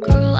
Girl,